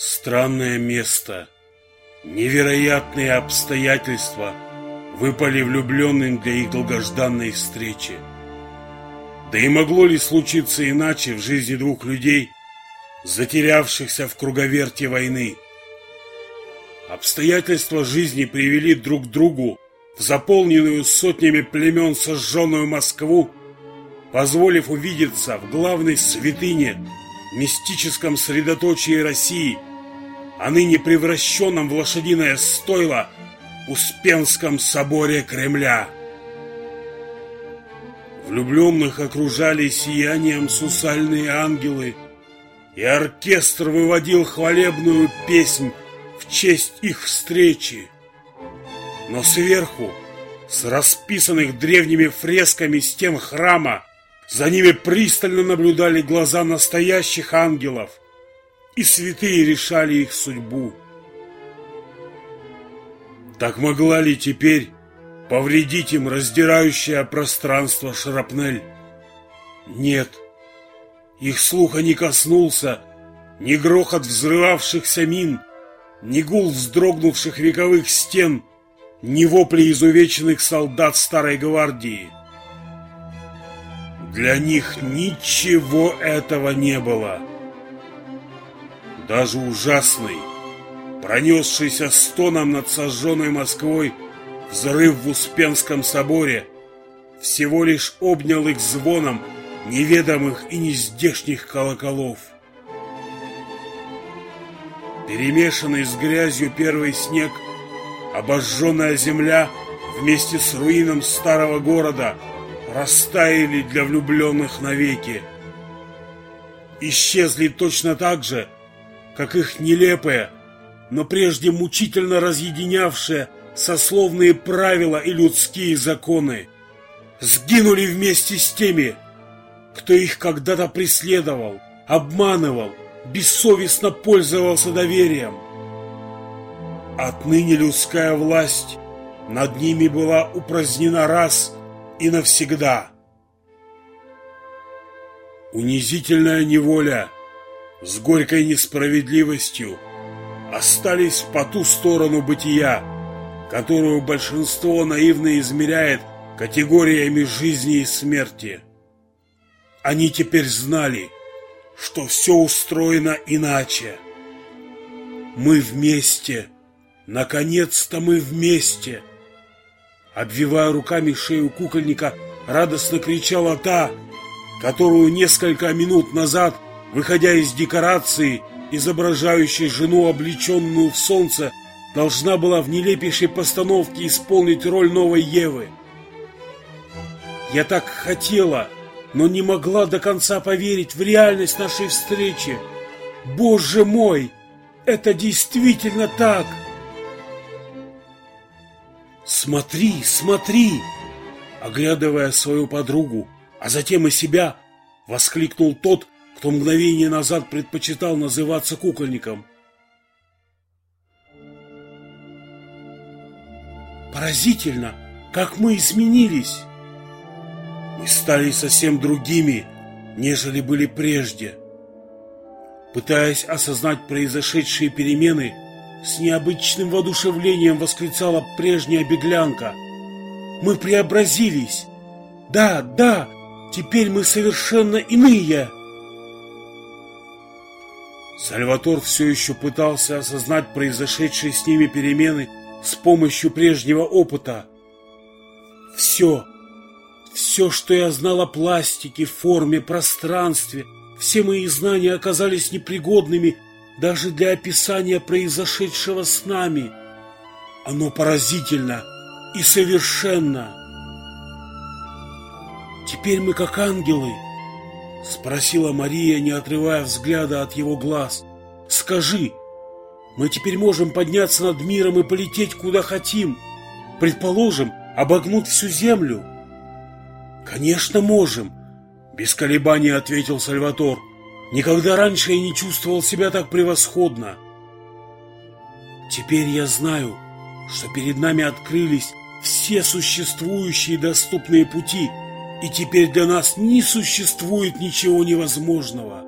Странное место, невероятные обстоятельства выпали влюбленным для их долгожданной встречи. Да и могло ли случиться иначе в жизни двух людей, затерявшихся в круговерте войны? Обстоятельства жизни привели друг к другу в заполненную сотнями племен сожженную Москву, позволив увидеться в главной святыне, мистическом средоточии России – а ныне превращенном в лошадиное стойло Успенском соборе Кремля. Влюбленных окружали сиянием сусальные ангелы, и оркестр выводил хвалебную песнь в честь их встречи. Но сверху, с расписанных древними фресками стен храма, за ними пристально наблюдали глаза настоящих ангелов – и святые решали их судьбу. Так могла ли теперь повредить им раздирающее пространство шрапнель? Нет. Их слуха не коснулся ни грохот взрывавшихся мин, ни гул вздрогнувших вековых стен, ни вопли изувеченных солдат Старой Гвардии. Для них ничего этого не было даже ужасный, пронесшийся стоном над сожженной Москвой взрыв в Успенском соборе, всего лишь обнял их звоном неведомых и нездешних колоколов. Перемешанный с грязью первый снег, обожженная земля вместе с руином старого города растаяли для влюбленных навеки. Исчезли точно так же, как их нелепые, но прежде мучительно разъединявшие сословные правила и людские законы, сгинули вместе с теми, кто их когда-то преследовал, обманывал, бессовестно пользовался доверием. Отныне людская власть над ними была упразднена раз и навсегда. Унизительная неволя – с горькой несправедливостью остались по ту сторону бытия, которую большинство наивно измеряет категориями жизни и смерти. Они теперь знали, что все устроено иначе. Мы вместе, наконец-то мы вместе. Обвивая руками шею кукольника, радостно кричала та, которую несколько минут назад – выходя из декорации, изображающей жену, облеченную в солнце, должна была в нелепейшей постановке исполнить роль новой Евы. Я так хотела, но не могла до конца поверить в реальность нашей встречи. Боже мой, это действительно так! Смотри, смотри! Оглядывая свою подругу, а затем и себя, воскликнул тот, кто мгновение назад предпочитал называться кукольником. Поразительно, как мы изменились. Мы стали совсем другими, нежели были прежде. Пытаясь осознать произошедшие перемены, с необычным воодушевлением восклицала прежняя беглянка. Мы преобразились. Да, да, теперь мы совершенно иные. Сальватор все еще пытался осознать произошедшие с ними перемены с помощью прежнего опыта. Все, все, что я знал о пластике, форме, пространстве, все мои знания оказались непригодными даже для описания произошедшего с нами. Оно поразительно и совершенно. Теперь мы как ангелы — Спросила Мария, не отрывая взгляда от его глаз. Скажи, мы теперь можем подняться над миром и полететь куда хотим. Предположим, обогнуть всю землю. Конечно, можем, без колебаний ответил Сальватор. Никогда раньше я не чувствовал себя так превосходно. Теперь я знаю, что перед нами открылись все существующие доступные пути – и теперь для нас не существует ничего невозможного.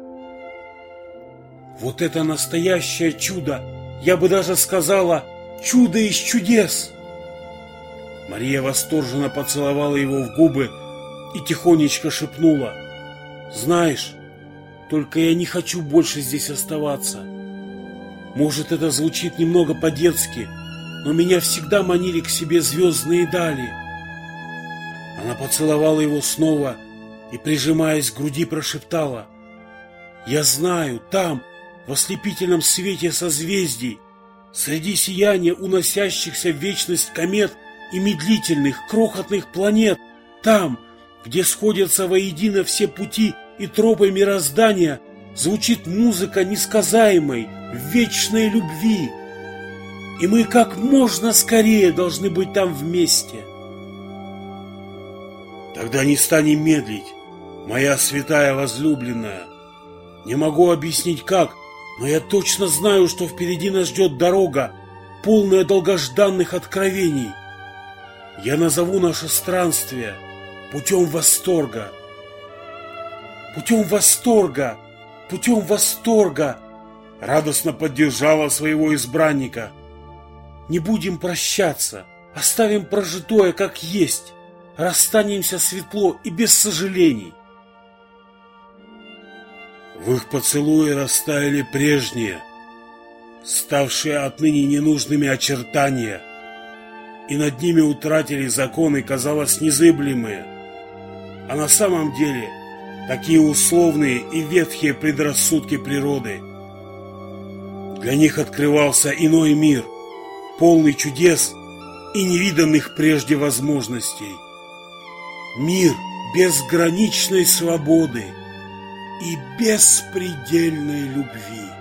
Вот это настоящее чудо! Я бы даже сказала, чудо из чудес!» Мария восторженно поцеловала его в губы и тихонечко шепнула. «Знаешь, только я не хочу больше здесь оставаться. Может, это звучит немного по-детски, но меня всегда манили к себе звездные дали». Она поцеловала его снова и, прижимаясь к груди, прошептала. «Я знаю, там, в ослепительном свете созвездий, среди сияния уносящихся в вечность комет и медлительных, крохотных планет, там, где сходятся воедино все пути и тропы мироздания, звучит музыка несказаемой, вечной любви. И мы как можно скорее должны быть там вместе. Тогда не станем медлить, моя святая возлюбленная. Не могу объяснить как, но я точно знаю, что впереди нас ждет дорога, полная долгожданных откровений. Я назову наше странствие путем восторга. Путем восторга, путем восторга, радостно поддержала своего избранника. Не будем прощаться, оставим прожитое как есть, расстанемся светло и без сожалений. В их поцелуе растаяли прежние, ставшие отныне ненужными очертания, и над ними утратили законы, казалось, незыблемые, а на самом деле такие условные и ветхие предрассудки природы. Для них открывался иной мир, полный чудес и невиданных прежде возможностей. Мир безграничной свободы – и беспредельной любви.